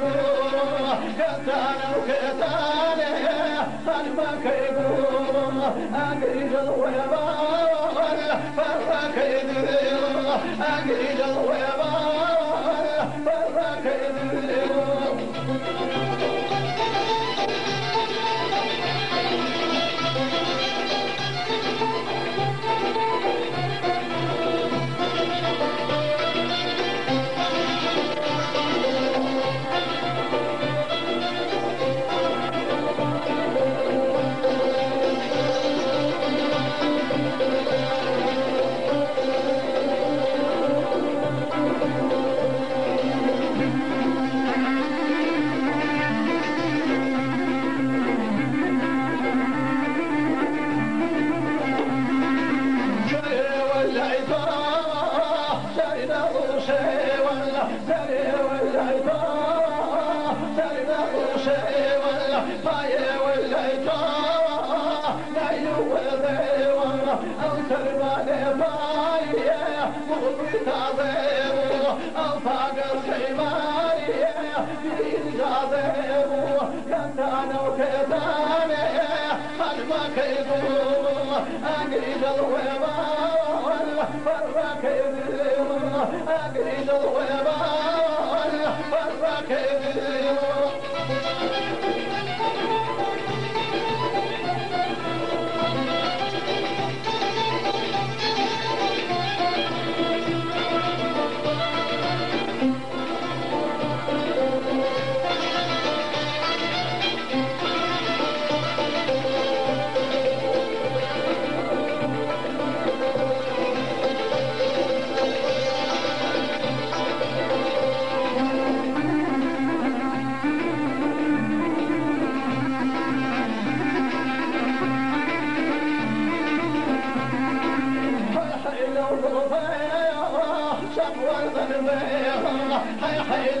يقولوا قتانا وقتانا أقريد الويبان Grito, duela, أقريد